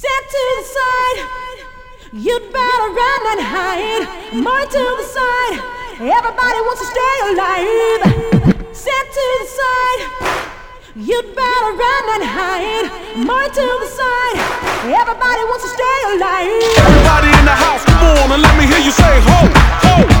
Step to the side. You'd better run and hide. More to the side. Everybody wants to stay alive. Step to the side. You'd better run and hide. More to the side. Everybody wants to stay alive. Everybody in the house, come on and let me hear you say ho.